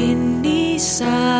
in the desire.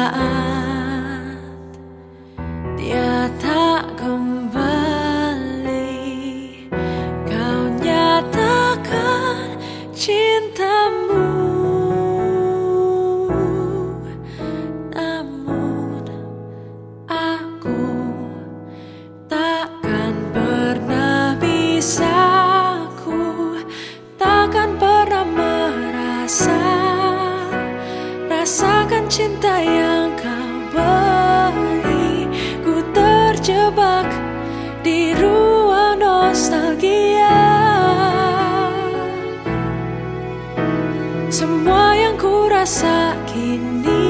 Rasakan cinta yang kau beri. Ku terjebak di ruang nostalgia. Semua yang ku rasa kini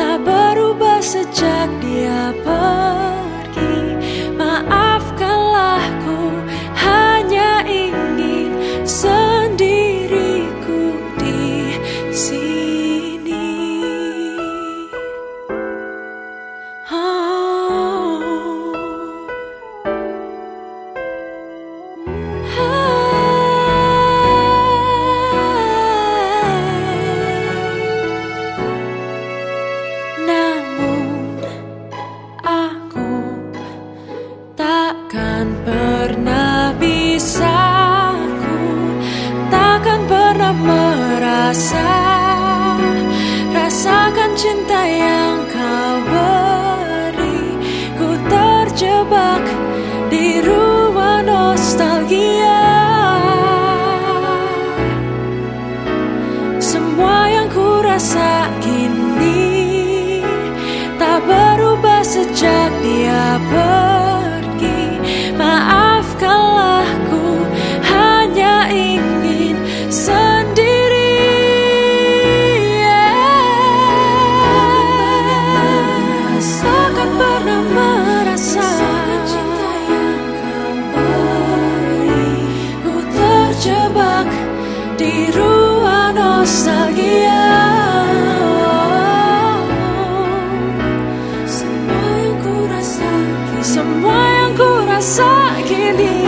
Tak berubah sejak dia Takkan pernah bisa ku Takkan pernah merasa. Rasakan cinta yang kau beri Ku terjebak di ruang nostalgia. Semua yang ku rasa kini Tak berubah sejak dia pergi bisa gini